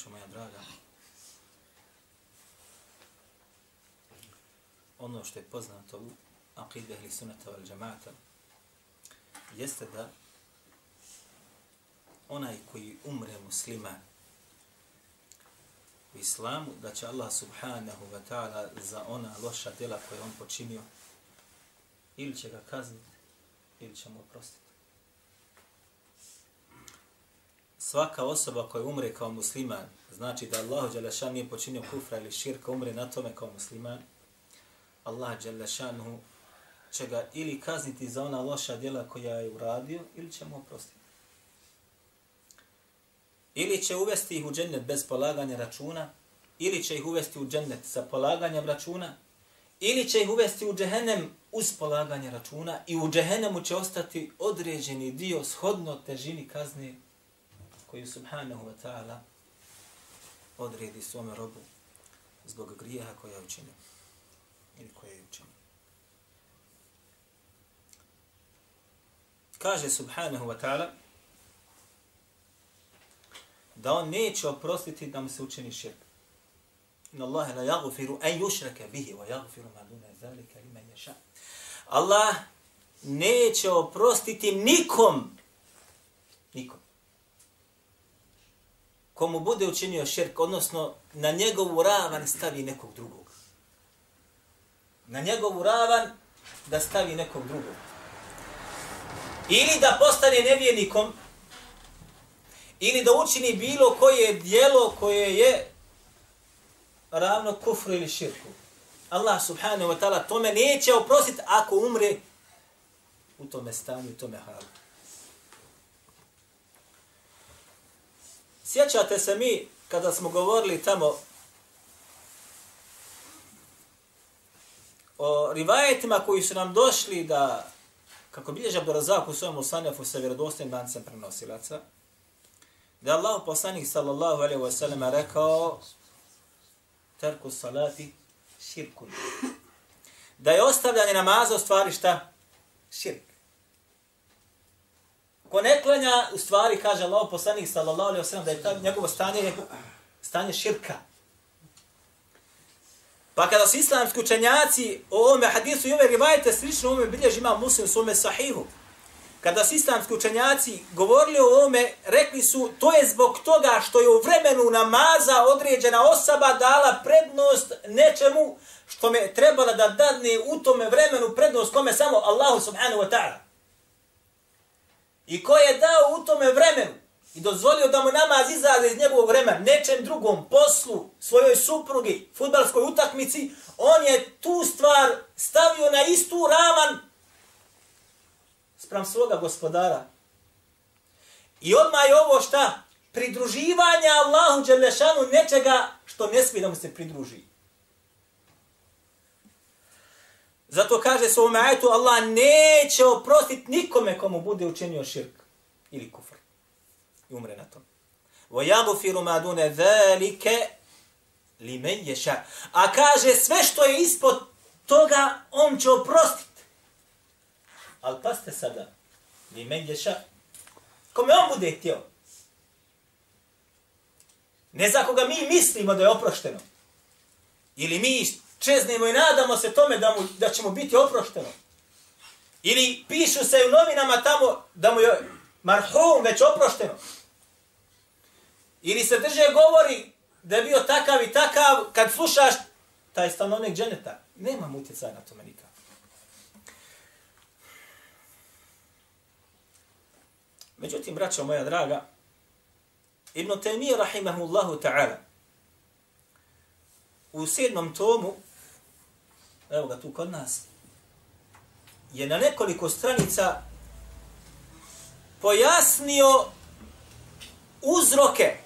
Braćo moja draga, ono što je poznato u aqide ili sunata val džamata, jeste da onaj koji umre musliman u islamu, da će Allah subhanahu wa ta'ala za ona loša djela koje on počinio, ili će ga kazniti, ili će mu oprostiti. Svaka osoba koja umre kao musliman, znači da Allah Đalešan nije počinio kufra ili širka, umre na tome kao musliman, Allah Đalešanhu će ga ili kazniti za ona loša djela koja je uradio, ili će mu oprostiti. Ili će uvesti ih u džennet bez polaganja računa, ili će ih uvesti u džennet sa polaganjem računa, ili će ih uvesti u džehennem uz polaganje računa i u džehennemu će ostati određeni dio shodno težini kazne koju subhanahu wa ta'ala odredi svome robu zbog grijeha koja je učinio ili koja je učinio. Kaže subhanahu wa ta'ala da on neće oprostiti da mu se učini širk. Inna Allahe la yaghfiru an yushraka bihi wa yaghfiru ma duna zalika liman yasha. Allah neće oprostiti nikom nikom komu bude učinio širk, odnosno na njegovu ravan stavi nekog drugog. Na njegovu ravan da stavi nekog drugog. Ili da postane nevjernikom, ili da učini bilo koje dijelo koje je ravno kufru ili širku. Allah subhanahu wa ta'ala tome neće oprostiti ako umre u tome stanju, u tome halu. Sjećate se mi kada smo govorili tamo o rivajetima koji su nam došli da, kako bilježe Abdurazak u svojom usanjafu sa vjerodostojnim lancem prenosilaca, da je Allah poslanik sallallahu alaihi wa sallam rekao terku salati širkun. Da je ostavljanje namaza u stvari šta? Širk. Ko ne klanja, u stvari, kaže Allah poslanik sallallahu alaihi ve sellem da je ta, njegovo stanje je stanje širka. Pa kada su islamski učenjaci o ovome hadisu i ove rivajete slično ovome bilježi ima muslim u svome sahihu, kada su islamski učenjaci govorili o ovome, rekli su to je zbog toga što je u vremenu namaza određena osoba dala prednost nečemu što me trebala da dadne u tome vremenu prednost kome samo Allahu subhanahu wa ta'ala. I ko je dao u tome vremenu i dozvolio da mu namaz izađe iz njegovog vremena, nečem drugom poslu, svojoj suprugi, futbalskoj utakmici, on je tu stvar stavio na istu ravan sprem svoga gospodara. I odmah je ovo šta? Pridruživanje Allahu Đelešanu nečega što ne smije da mu se pridruži. Zato kaže se u ovome ajetu, Allah neće oprostiti nikome komu bude učinio širk ili kufr. I umre na tom. وَيَغْفِرُ مَا دُونَ ذَلِكَ لِمَنْ يَشَا A kaže sve što je ispod toga, on će oprostiti. Ali paste sada, لِمَنْ يَشَا Kome on bude htio. Ne za koga mi mislimo da je oprošteno. Ili mi čeznemo i nadamo se tome da, mu, da ćemo biti oprošteno. Ili pišu se u novinama tamo da mu je marhum već oprošteno. Ili se drže govori da je bio takav i takav, kad slušaš taj stanovnik dženeta. Nema utjecaja na tome nikako. Međutim, braćo moja draga, Ibn Taymiyyah rahimahullahu ta'ala u sedmom tomu evo ga tu kod nas, je na nekoliko stranica pojasnio uzroke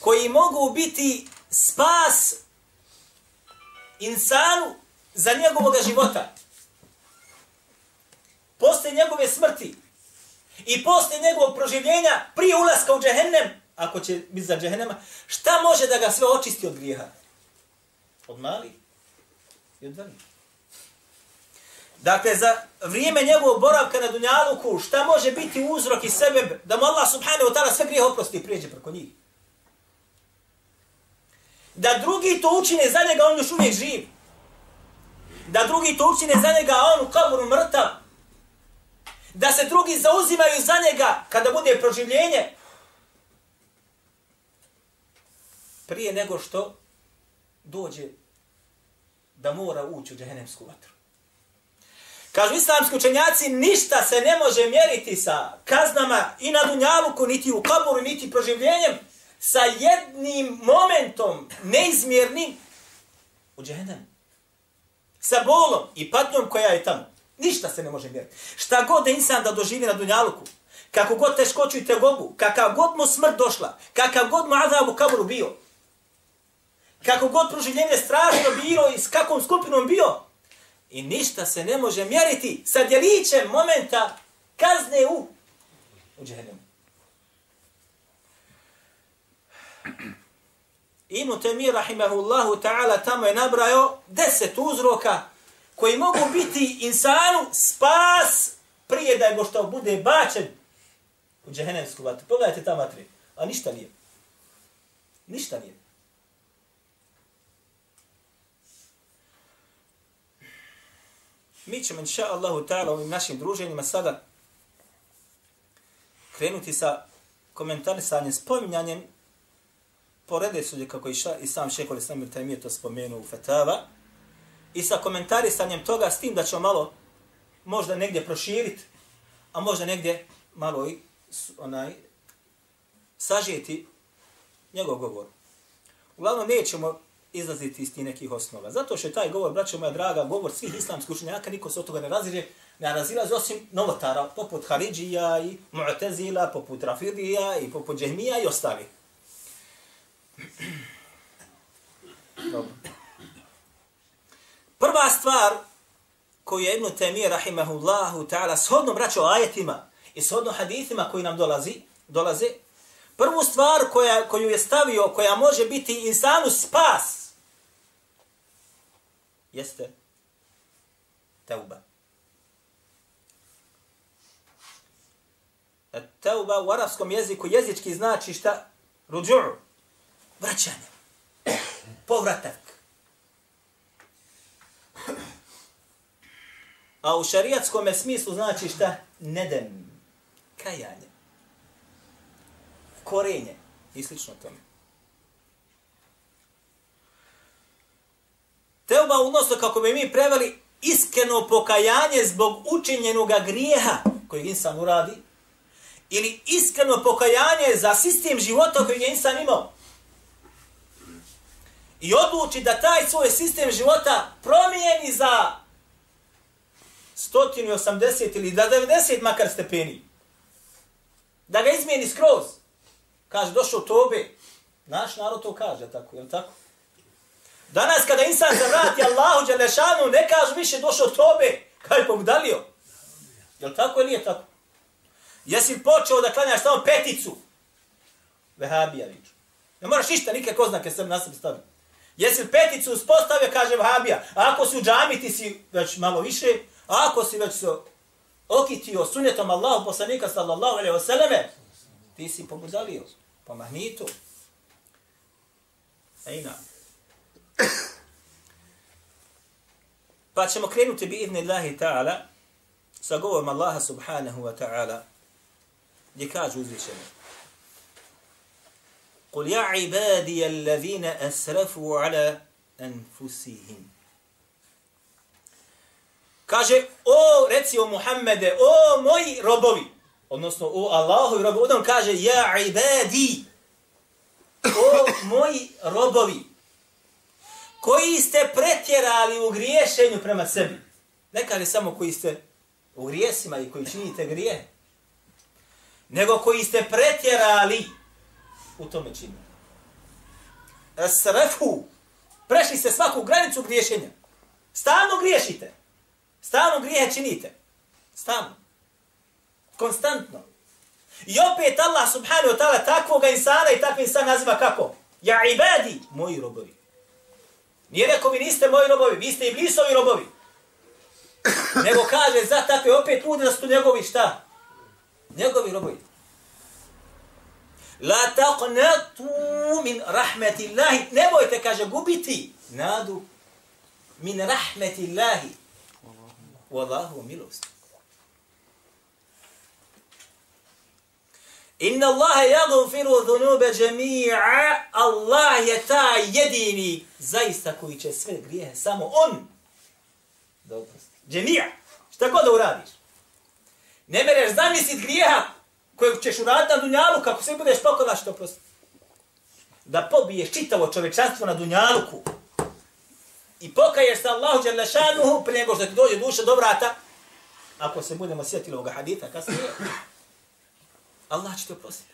koji mogu biti spas insanu za njegovog života. Posle njegove smrti i posle njegovog proživljenja prije ulaska u džehennem, ako će biti za džehennema, šta može da ga sve očisti od grijeha? Od mali i od. Dakle, za vrijeme njegovog boravka na Dunjaluku, šta može biti uzrok i sebe da mu Allah subhanahu wa ta'ala sve grije oprosti i prijeđe preko njih? Da drugi to učine za njega, on još uvijek živ. Da drugi to učine za njega, a on u kaburu mrtav. Da se drugi zauzimaju za njega kada bude proživljenje. Prije nego što dođe da mora ući u džehennemsku vatru. Kažu islamski učenjaci, ništa se ne može mjeriti sa kaznama i na dunjaluku, niti u kaburu, niti proživljenjem, sa jednim momentom neizmjernim u džehennem. Sa bolom i patnjom koja je tamo. Ništa se ne može mjeriti. Šta god da insan da doživi na dunjaluku, kako god teškoću i tegobu, kakav god mu smrt došla, kakav god mu azab u kaburu bio, kako god proživljenje strašno bilo i s kakvom skupinom bio, I ništa se ne može mjeriti sa djelićem momenta kazne u, u džehennemu. Ibn Temir, rahimahullahu ta'ala, tamo je nabrao deset uzroka koji mogu biti insanu spas prije da je go što bude bačen u džehennemsku vatru. Pogledajte ta matri. A ništa nije. Ništa nije. Mi ćemo, inša Allahu ta'ala, ovim našim druženjima sada krenuti sa komentarisanjem, spominjanjem po sudje kako iša, i sam šekoli Islam ibn taj to spomenuo u Fetava, i sa komentarisanjem toga s tim da ćemo malo možda negdje proširiti, a možda negdje malo i onaj sažijeti njegov govor. Uglavnom nećemo izlaziti iz tih nekih osnova. Zato što je taj govor, braćo moja draga, govor svih islamskih učenjaka, niko se od toga ne razire, ne razilazi osim novotara, poput Haridžija i Mu'tezila, poput Rafidija i poput Džehmija i ostali. Dobro. Prva stvar koju je Ibn Temir, rahimahullahu ta'ala, shodno braćo ajetima i shodno hadithima koji nam dolazi, dolaze, prvu stvar koja, koju je stavio, koja može biti insanu spas, jeste tauba. A tauba u arabskom jeziku jezički znači šta? Ruđu'u. Vraćanje. Povratak. A u šarijatskom smislu znači šta? Nedem. Kajanje. Korenje. I slično tome. Teuba odnosno kako bi mi preveli iskreno pokajanje zbog učinjenog grijeha koji insan uradi ili iskreno pokajanje za sistem života koji je insan imao. I odluči da taj svoj sistem života promijeni za 180 ili da 90 makar stepeni. Da ga izmijeni skroz. Kaže, došao tobe. Naš narod to kaže, tako, je li tako? Danas kada insan se vrati Allahu Đelešanu, ne kaže više došao tobe, kaj pogdalio. Je tako ili nije tako? Jesi počeo da klanjaš samo peticu? Vehabija viču. Ne moraš ništa, nikakve oznake sam na sebi staviti. Jesi peticu uspostavio, kaže Vahabija. A ako si u džami, ti si već malo više. A ako si već se okitio sunetom Allahu poslanika sallallahu alaihi wa ti si pobudalio po magnitu. Ejna. Pa ćemo krenuti bi idni Allahi ta'ala sa govorom Allaha subhanahu wa ta'ala gdje kaže uzvišeno قل يا عبادي الذين أسرفوا على أنفسهم Kaže, o, reci o Muhammede, o moji robovi, odnosno o Allahu i robovi, on kaže, ja ibadi, o moji robovi, koji ste pretjerali u griješenju prema sebi. Ne kaže samo koji ste u grijesima i koji činite grije. nego koji ste pretjerali u tome činu. Srefu, prešli ste svaku granicu griješenja. Stalno griješite. Stalno grijehe činite. Stalno. Konstantno. I opet Allah subhanahu wa ta'ala takvog insana i takvi insan naziva kako? Ja ibadi, moji robovi. Nije rekao vi niste moji robovi, vi ste i blisovi robovi. Nego kaže za takve opet ljudi da su njegovi šta? Njegovi robovi. La taqnatu min rahmetillahi. Nemojte, kaže, gubiti nadu min rahmetillahi. Wallahu milost. Inna Allahe yaghfiru dhunube jami'a. Allah je ta jedini zaista koji će sve grijehe samo on da oprosti. Šta god da uradiš. Ne mereš zamislit grijeha kojeg ćeš uraditi na dunjalu kako sve budeš pokonaš to oprosti. Da pobiješ čitavo čovečanstvo na dunjaluku i pokaješ se Allahu Đalešanuhu prije nego što ti dođe duša do vrata, ako se budemo sjetili ovoga hadita kasnije, Allah će te oprostiti.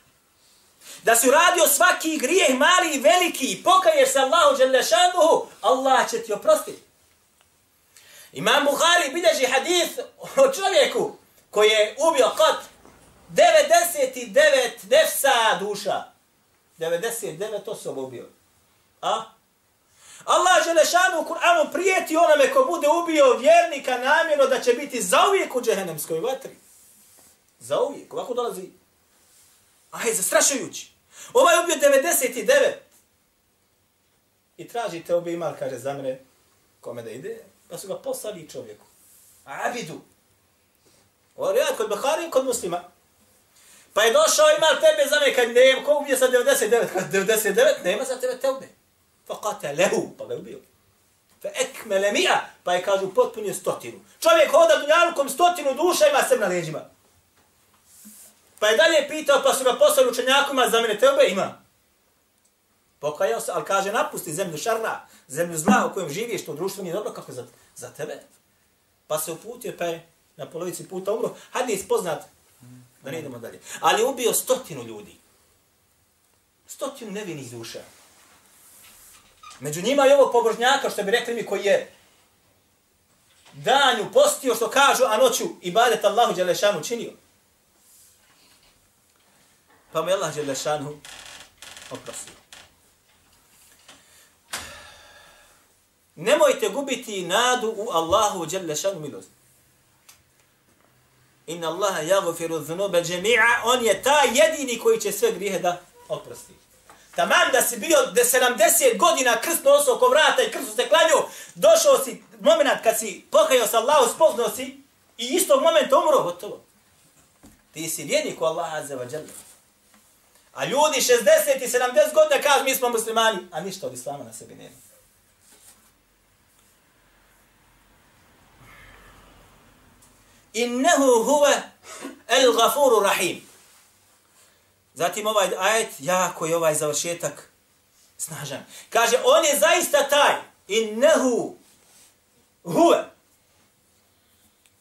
Da si uradio svaki grijeh, mali i veliki, i pokaješ se Allahu Đelešanuhu, Allah će ti oprostiti. Imam Buhari bilježi hadith o čovjeku koji je ubio kot 99 nefsa duša. 99 osoba ubio. A? Allah Želešanu u Kur'anu prijeti onome ko bude ubio vjernika namjerno da će biti zauvijek u džehennemskoj vatri. Zauvijek. Ovako dolazi Aj, zastrašujući. Ovaj ubio 99. I traži te obi imal, kaže za mene, kome da ide, pa su ga poslali čovjeku. Abidu. Ovo je kod Buhari kod muslima. Pa je došao imal tebe za mene, kad nema, ko ubije sa 99? Kad 99, nema za tebe tebe. Fa kate lehu, pa ga ubio. Fa ekmele mija, pa je kažu potpunio stotinu. Čovjek hoda dunjalukom stotinu duša ima sem na leđima. Pa je dalje pitao, pa su ga poslali učenjakuma, za mene tebe ima. Pokajao se, ali kaže, napusti zemlju šarra, zemlju zla u kojem živiš, to društvo nije dobro, kako za, za tebe. Pa se uputio, pa je na polovici puta umro. Hajde ispoznat, da ne idemo dalje. Ali ubio stotinu ljudi. Stotinu nevinih duša. Među njima je ovog pobožnjaka, što bi rekli mi, koji je danju postio, što kažu, a noću ibadet Allahu Đelešanu činio. Pa mu je Allah Đelešanu oprostio. Nemojte gubiti nadu u Allahu Đelešanu milost. Inna Allaha yaghfiru dhunuba jami'a, on je ta jedini koji će sve grijehe da oprosti. Tamam da si bio de 70 godina krst nosio oko vrata i krstu se klanio, došao si moment kad si pokajao sa Allahu, spoznao si i istog momenta umro, gotovo. Ti si vjernik u Allaha azza wa jalla. A ljudi 60 i 70 godina kažu mi smo muslimani, a ništa od islama na sebi nema. Innehu huve el gafuru rahim. Zatim ovaj ajet, jako je ovaj završetak snažan. Kaže, on je zaista taj. Innehu huve.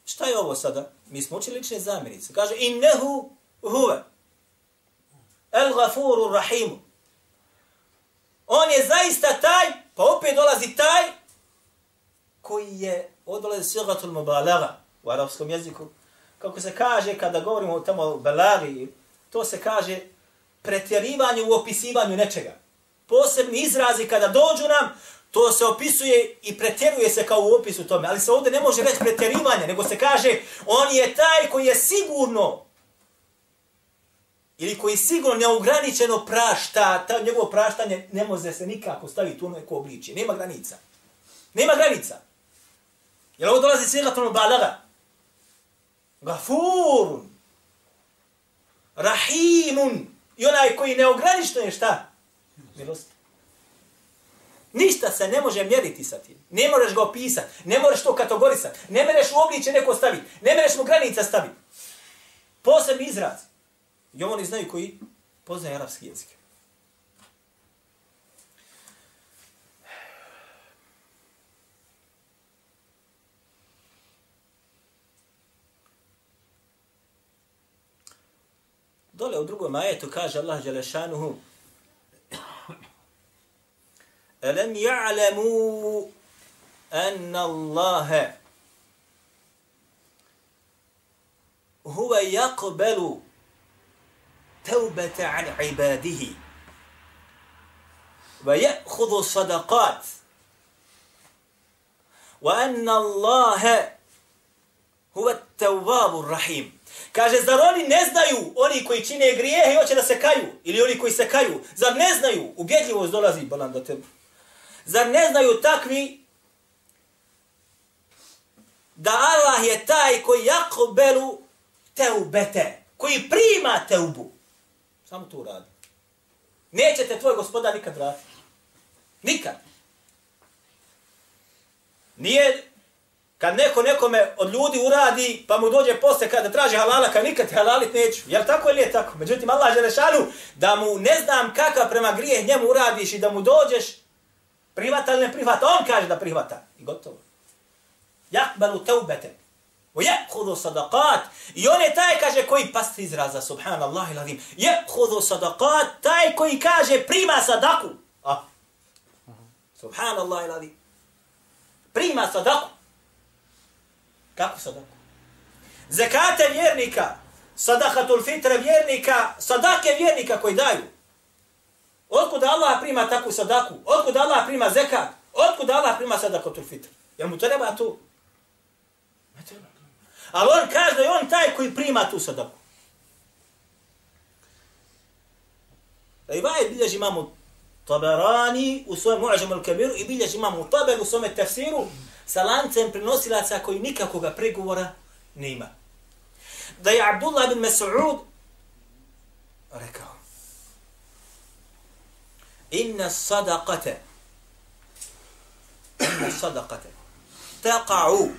Šta je ovo sada? Mi smo učili lične zamirice. Kaže, innehu huve. El gafuru rahimu. On je zaista taj, pa opet dolazi taj, koji je odolazi sigatul mubalaga u arapskom jeziku. Kako se kaže kada govorimo o tamo balagi, to se kaže pretjerivanje u opisivanju nečega. Posebni izrazi kada dođu nam, to se opisuje i pretjeruje se kao u opisu tome. Ali se ovdje ne može reći pretjerivanje, nego se kaže on je taj koji je sigurno ili koji sigurno neograničeno prašta, ta njegovo praštanje ne može se nikako staviti u ono neko obličje. Nema granica. Nema granica. Jer ovo dolazi svega tomu balaga. Gafurun. Rahimun. I onaj koji neograničeno je šta? Milost. Ništa se ne može mjeriti sa tim. Ne možeš ga opisati. Ne možeš to kategorisati. Ne mereš u obliče neko staviti. Ne mereš mu granica staviti. Posebni izraz. I oni znaju koji poznaje arapski jezik. Dole u drugom ajetu kaže Allah Đelešanuhu Alam ja'lemu anna Allahe huwa yaqbalu tawbata an ibadihi. Wa ya'khudhu sadaqat. Wa anna Allahe huwa at-tawwabu rahim. Kaže, zar oni ne znaju, oni koji čine grijehe i hoće da se kaju, ili oni koji se kaju, zar ne znaju, ubjedljivost dolazi, balan do tebe, zar ne znaju takvi, da Allah je taj koji jakobelu teubete, koji prima teubu. Samo to uradi. Neće te tvoj gospodar nikad vratiti. Nikad. Nije Kad neko nekome od ljudi uradi, pa mu dođe posle kada traži halala, kad nikad te halalit neću. Jel tako ili je tako? Međutim, Allah Želešanu, da mu ne znam kakav prema grijeh njemu uradiš i da mu dođeš, prihvata ili ne prihvata, on kaže da prihvata. I gotovo. Jakbalu teubete. U jekhudu sadaqat. I on je taj, kaže, koji pasti izraza, subhanallah iladim. Jekhudu sadaqat, taj koji kaže prima sadaku. Ah. Subhanallah iladim. Prima sadaku. Kako sadaku? Zekate vjernika, sadakatul fitre vjernika, sadake vjernika koji daju. Otkud Allah prima takvu sadaku? Otkud Allah prima zekat? Otkud Allah prima sadakatul fitre? Jel mu treba tu? Ali on kaže da je on taj koji prima tu sadaku. Da i vaje bilježi imamo Taberani u svojem mu'ađemu al-kabiru i bilježi imamo Taber u svome tefsiru sa lancem prenosilaca koji nikakoga pregovora nema. Da je Abdullah bin Mas'ud rekao Inna sadaqate Inna sadaqate taqa'u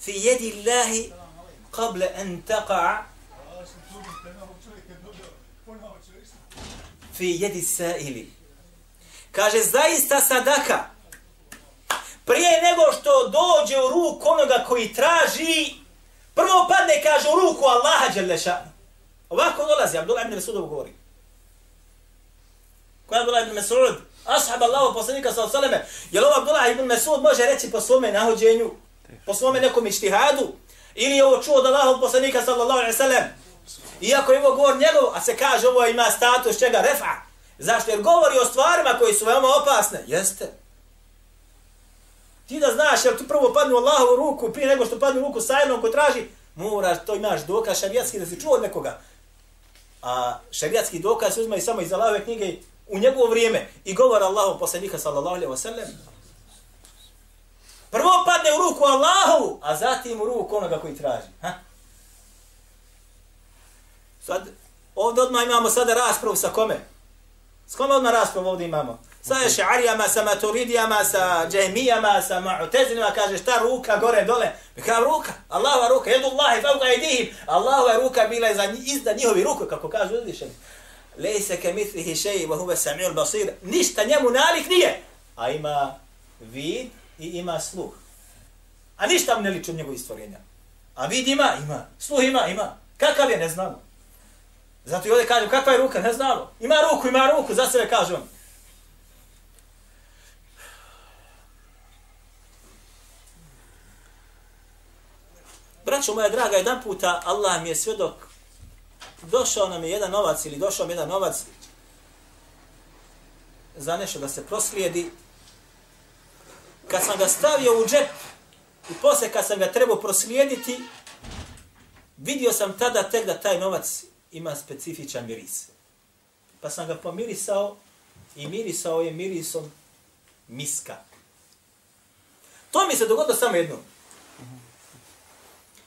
fi jedi Allahi qable en taqa'a fi jedi sa'ili. Kaže, zaista sadaka, prije nego što dođe u ruku onoga koji traži, prvo padne, kaže, u ruku Allaha Đeleša. Ovako dolazi, Abdullah ibn Mesudov govori. Koja je Abdullah ibn Mesud? Ashab Allaho, poslanika sa osaleme. Jel ovo Abdullah ibn Mesud može reći po svome nahođenju? Po svome nekom ištihadu, ili je ovo čuo od Allahov poslanika sallallahu alaihi sallam, iako je ovo govor njegov, a se kaže ovo ima status čega refa. Zašto? Jer govori o stvarima koji su veoma opasne. Jeste. Ti da znaš, jer tu prvo padne u Allahovu ruku, prije nego što padne u ruku sajnom ko traži, moraš, to imaš dokaz šarijatski da si čuo od nekoga. A šarijatski dokaz se samo iz Allahove knjige u njegovo vrijeme i govor Allahu poslanika sallallahu alaihi wa sallam. Prvo padne u ruku Allahu, a zatim u ruku onoga koji traži. Ha? Sad, ovdje odmah imamo sada raspravu sa kome? S kome odmah raspravu ovdje imamo? Sa šarijama, sa maturidijama, sa džehmijama, sa mu'tezinima, kaže šta ruka gore dole. Mi kao ruka, Allahova ruka, jedu Allahi, fauka idihim. Allahova ruka bila je izda njihovi ruku, kako kažu uzvišeni. Lejse ke mitlihi šeji, wa huve sami'ul basir. Ništa njemu nalik nije. A ima vid i ima sluh. A ništa mu ne liči od njegovih stvorenja. A vid ima, ima. Sluh ima, ima. Kakav je, ne znamo. Zato i ovdje kažem, kakva je ruka, ne znamo. Ima ruku, ima ruku, za sebe kaže on. Braćo moja draga, jedan puta Allah mi je svedok, došao nam je jedan novac ili došao mi jedan novac za nešto da se proslijedi. Kad sam ga stavio u džep i posle kad sam ga trebao proslijediti, vidio sam tada tek da taj novac ima specifičan miris. Pa sam ga pomirisao i mirisao je mirisom miska. To mi se dogodilo samo jednom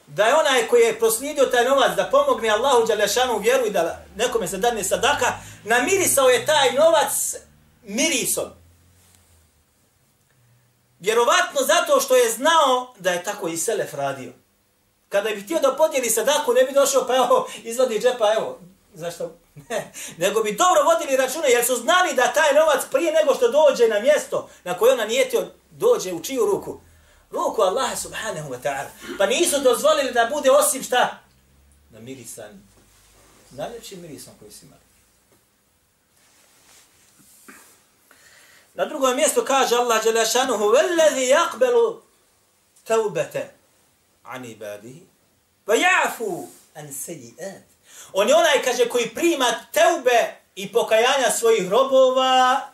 da je onaj koji je proslijedio taj novac da pomogne Allahu Đalešanu vjeru i da nekome se dadne sadaka, namirisao je taj novac mirisom. Vjerovatno zato što je znao da je tako i Selef radio. Kada bi htio da podijeli sadaku, ne bi došao, pa evo, izvadi džepa, evo, zašto? Ne, nego bi dobro vodili račune, jer su znali da taj novac prije nego što dođe na mjesto na koje ona nijetio, dođe u čiju ruku? ruku Allaha subhanahu wa ta'ala. Pa nisu dozvolili da bude osim šta? Na mirisan najljepšim mirisom koji si imali. Na drugom mjestu kaže Allah Đelešanuhu وَالَّذِي يَقْبَلُ تَوْبَةَ عَنِ ibadihi wa ya'fu an سَيِّئَاتِ On je onaj, kaže, koji prima teube i pokajanja svojih robova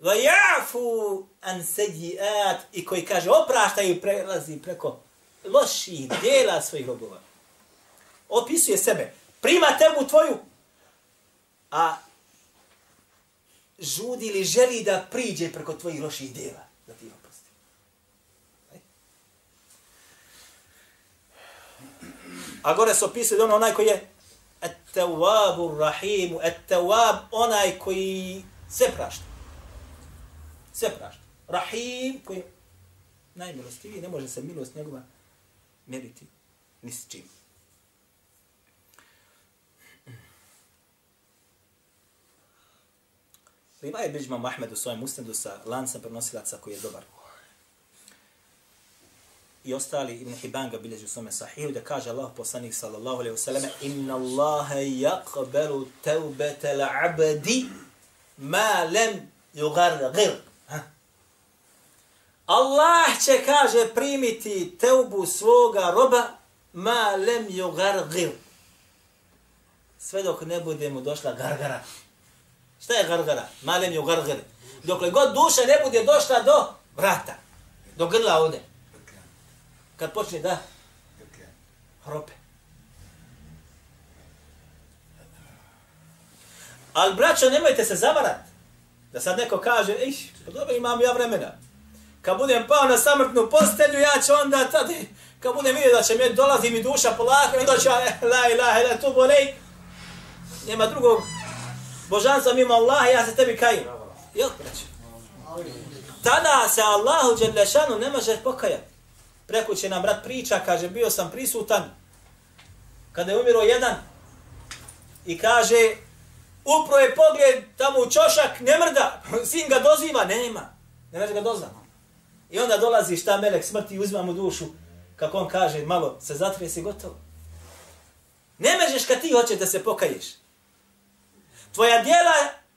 wa ya'fu an سَيِّئَاتِ i koji, kaže, oprašta i prelazi preko loših dijela svojih robova. Opisuje sebe. Prima teubu tvoju, a žudi ili želi da priđe preko tvojih loših djela, da ti oprosti. A gore se opisuje ono onaj koji je At-tawabur Rahimu, At-Tawab, onaj koji sve prašta. Sve prašta. Rahim, koji je najmilostiviji, ne može se milost njegova meriti ni s čim. Ima je Biđma Mahmed u svojem ustendu sa lancem prenosilaca koji je dobar. I ostali Ibn Hibban ga bilježi u svome sahihu da kaže Allah poslanik sallallahu alaihi wasallam Inna Allahe yaqbalu tevbete l'abdi ma lem yugargir. Allah će, kaže, primiti teubu svoga roba ma lem yugargir. Sve dok ne bude mu došla gargara. Šta je gargara? Malem je u gargari. Dokle god duša ne bude došla do vrata, do grla ovde. Kad počne da hrope. Ali braćo, nemojte se zavarat. Da sad neko kaže, iš, pa dobro imam ja vremena. Kad budem pao na samrtnu postelju, ja ću onda tada, kad budem vidio da će mi dolazi mi duša polako, onda ću ja, la ilaha ila tu bolej. Nema drugog božanstva mimo Allaha, ja se tebi kajim. Jel, braću? Tada se Allahu Đelešanu ne može pokajati. Preko će nam brat priča, kaže, bio sam prisutan kada je umiro jedan i kaže, upro je pogled tamo u čošak, ne mrda, sin ga doziva, nema, ne može ga dozva. I onda dolazi šta melek smrti i uzima mu dušu, kako on kaže, malo se zatrije si gotovo. Ne mežeš kad ti hoćeš da se pokaješ tvoja djela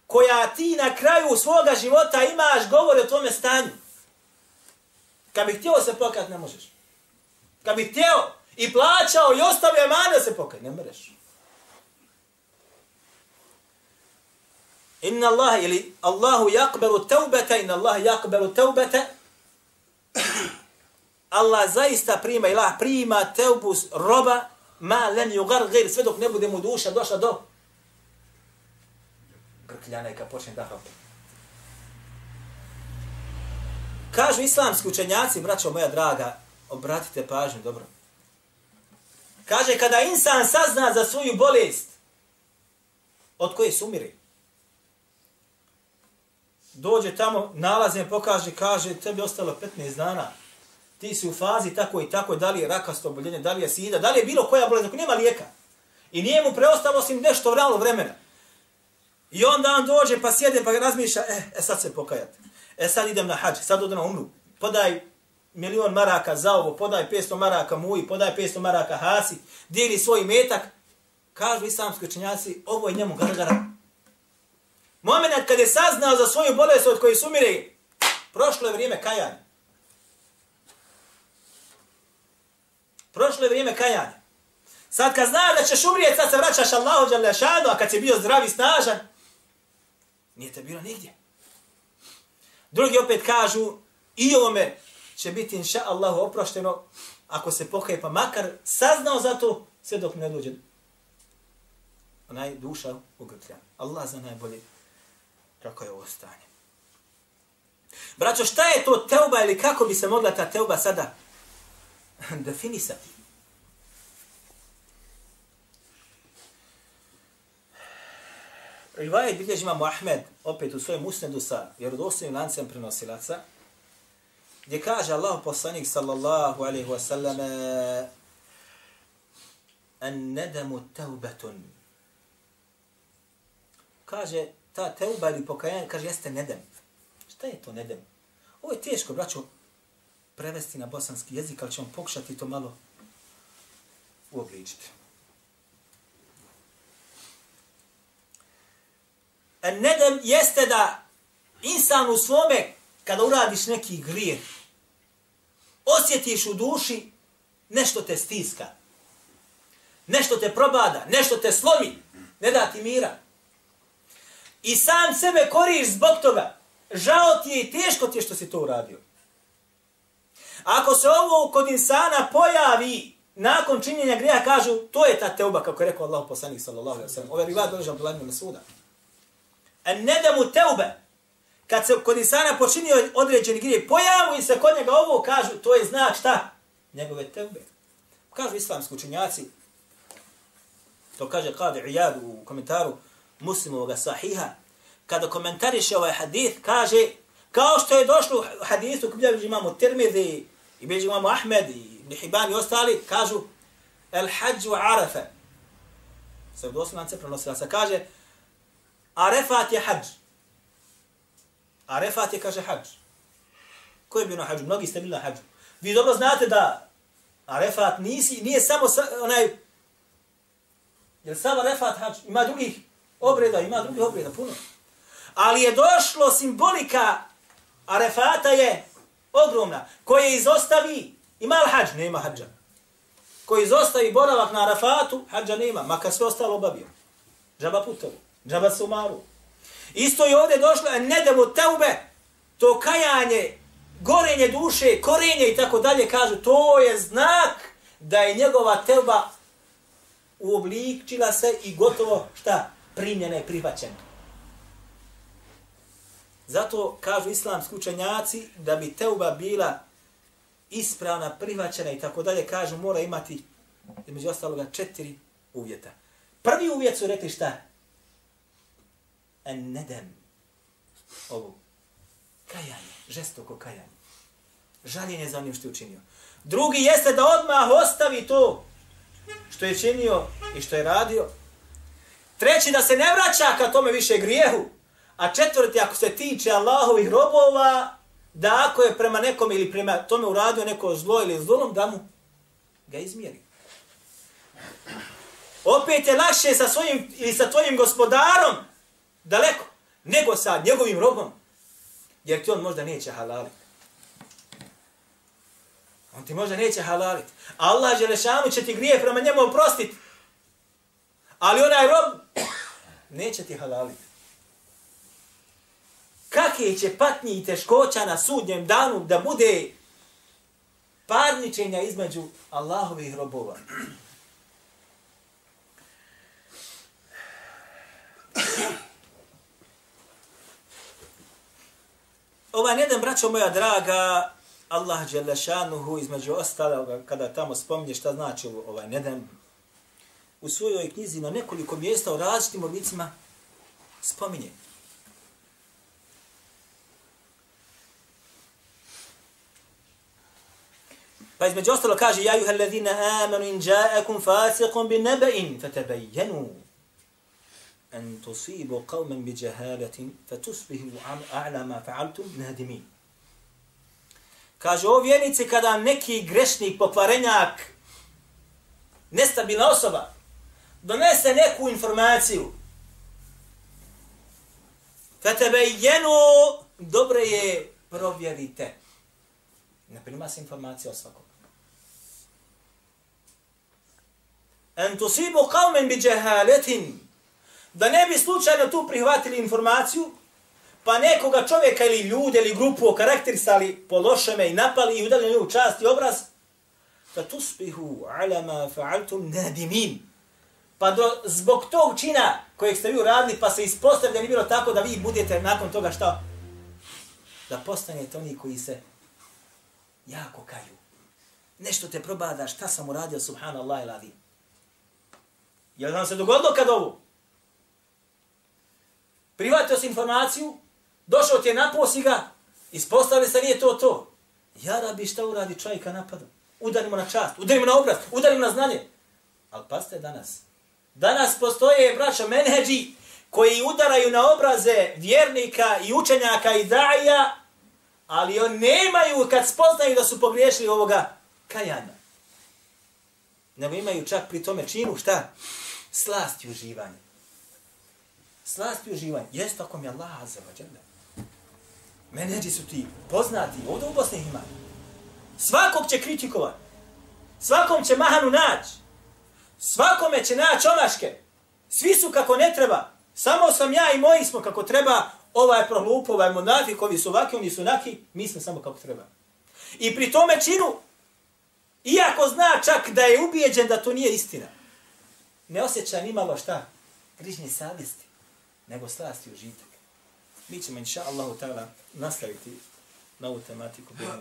koja ti na kraju svoga života imaš, govori o tome stanju. Kad bi htio se pokajati, ne možeš. Kad bi htio i plaćao i ostavio mane se pokajati, ne mreš. Inna Allah ili Allahu yakbalu taubata, inna Allah yakbalu taubata, Allah zaista prima, ilah prima teubu roba, ma len yugar gir, sve dok ne bude mu duša došla do grkljana i kad počne da hrope. Kažu islamski učenjaci, braćo moja draga, obratite pažnju, dobro. Kaže, kada insan sazna za svoju bolest, od koje se umiri, dođe tamo, nalazem, pokaže, kaže, tebi ostalo 15 dana, ti si u fazi tako i tako, da li je rakasto oboljenje, da li je sida, da li je bilo koja bolest, ako nema lijeka. I nije mu preostalo osim nešto vralo vremena. I onda on dođe pa sjede pa razmišlja, e, e sad se pokajat. E sad idem na hađ, sad odem na umru. Podaj milion maraka za ovo, podaj 500 maraka muji, podaj 500 maraka hasi, dijeli svoj metak. Kažu islamski učenjaci, ovo je njemu gargara. Moment kad je saznao za svoju bolest od koje sumire, prošlo je vrijeme kajanja. Prošlo je vrijeme kajanja. Sad kad znaš da ćeš umrijeti, sad se vraćaš Allahu Đalešanu, a kad si bio zdrav i snažan, Nije te bilo nigdje. Drugi opet kažu, i ovome će biti inša Allah, oprošteno, ako se pokaje pa makar saznao za to, sve dok ne dođe onaj duša ugrtlja. Allah za najbolje kako je ovo stanje. Braćo, šta je to teuba ili kako bi se mogla ta teuba sada definisati? Rivajet bilježi imamo Ahmed, opet u svojem usnedu sa vjerodostojnim lancem prenosilaca, gdje kaže Allah poslanik sallallahu alaihi wasallam an nedamu taubatun. Kaže, ta teuba ili pokajanje, kaže, jeste nedem. Šta je to nedem? Ovo je teško, braćo, prevesti na bosanski jezik, ali ćemo pokušati to malo uobličiti. E, nedem jeste da insan u svome, kada uradiš neki grijeh, osjetiš u duši nešto te stiska. Nešto te probada, nešto te slomi, ne da ti mira. I sam sebe koriš zbog toga. Žao ti je i teško ti je što si to uradio. Ako se ovo kod insana pojavi nakon činjenja grija, kažu, to je ta teuba, kako je rekao Allah poslanik sallallahu alaihi wa sallam. Ove rivad dođe Abdullah ibn Masuda. En ne teube, kad se kod insana počinio određeni grije, pojavu se kod njega ovo, kažu, to je znak šta? Njegove teube. Kažu islamski učenjaci, to kaže Qadi Iyad u komentaru muslimovog sahiha, kada komentariše ovaj hadith, kaže, kao što je došlo u hadithu, kada imamo Tirmidhi, i bilježi imamo Ahmed, i Ibn Hibban i ostali, kažu, el hađu arafa. Sve doslovnice prenosila se, kaže, arefat je hađ. Arefat je, kaže, hađ. Ko je bio na hađu? Mnogi ste bili na hađu. Vi dobro znate da Arefat nisi, nije samo sa, onaj, jer samo Arefat hađ, ima drugih obreda, ima drugih obreda, puno. Ali je došlo simbolika Arefata je ogromna, koje izostavi, ima li hađ? Nema hađa. Koji izostavi boravak na Arefatu, hađa nema, makar sve ostalo obavio. Džaba putovo džaba se umaru. Isto je ovdje došlo, ne teube, to kajanje, gorenje duše, korenje i tako dalje, kažu, to je znak da je njegova teuba uobličila se i gotovo, šta, primljena i prihvaćena. Zato kažu islamski učenjaci da bi teuba bila ispravna, prihvaćena i tako dalje, kažu mora imati među ostaloga četiri uvjeta. Prvi uvjet su rekli šta? En nedem. Ovo. Kajanje. Žestoko kajanje. Žaljenje za onim što je učinio. Drugi jeste da odmah ostavi to što je činio i što je radio. Treći da se ne vraća ka tome više grijehu. A četvrti, ako se tiče Allahovih robova, da ako je prema nekom ili prema tome uradio neko zlo ili zlom, da mu ga izmjeri. Opet je lakše sa svojim ili sa tvojim gospodarom daleko, nego sa njegovim robom. Jer ti on možda neće halaliti. On ti možda neće halaliti. Allah Želešanu će ti grije prema njemu oprostiti. Ali onaj rob neće ti halaliti kakve će patnje i teškoća na sudnjem danu da bude parničenja između Allahovih robova. Ovaj jedan, braćo moja draga, Allah Đelešanuhu između ostaloga, kada tamo spominje šta znači ovaj neden, u svojoj knjizi na nekoliko mjesta u različitim oblicima spominje. Pa između ostalo kaže, ja juha alladhina amanu in ja'akum fasiqun bin naba'in, fatabayyanu أن تصيبوا قوما بجهالة فتصبحوا fatusbihu ما فعلتم نادمين. Kaže, o vjernici, kada neki grešnik, pokvarenjak, nestabilna osoba, donese neku informaciju, fatabayyanu, dobre je, provjerite. Ne prima se informacija o svakom. en tusibu qavmen bi džehaletin, da ne bi slučajno tu prihvatili informaciju pa nekoga čovjeka ili ljude ili grupu okarakterisali po lošeme i napali i udali nju čast i obraz fa tusbihu ala ma fa'altum nadimin. Pa do, zbog tog čina kojeg ste vi uradili pa se ispostavlja bilo tako da vi budete nakon toga šta? Da postanete oni koji se jako kaju. Nešto te probada šta sam uradio subhanallah i Je li nam se dogodilo kad ovo? Privatio si informaciju, došao ti je na ga, ispostavili se nije to to. Ja rabi šta uradi čovjeka napada. Udarimo na čast, udarimo na obraz, udarimo na znanje. Ali paste danas. Danas postoje, braća, menheđi koji udaraju na obraze vjernika i učenjaka i daja, ali on nemaju kad spoznaju da su pogriješili ovoga kajana. Nego imaju čak pri tome činu šta? slast i uživanje. Slast i uživanje. Jeste ako mi je Allah azza wa jalla. Menedži su ti poznati, ovdje u Bosni ima. Svakog će kritikovat. Svakom će mahanu naći. Svakome će naći omaške. Svi su kako ne treba. Samo sam ja i moji smo kako treba. Ovaj prohlup, ovaj monafik, ovi su ovaki, oni su naki. Mi smo samo kako treba. I pri tome činu, iako zna čak da je ubijeđen da to nije istina, ne osjeća ni malo šta, grižnje savjesti, nego slasti užitak. Mi ćemo, inša Allahu ta'ala, nastaviti na ovu tematiku. Bila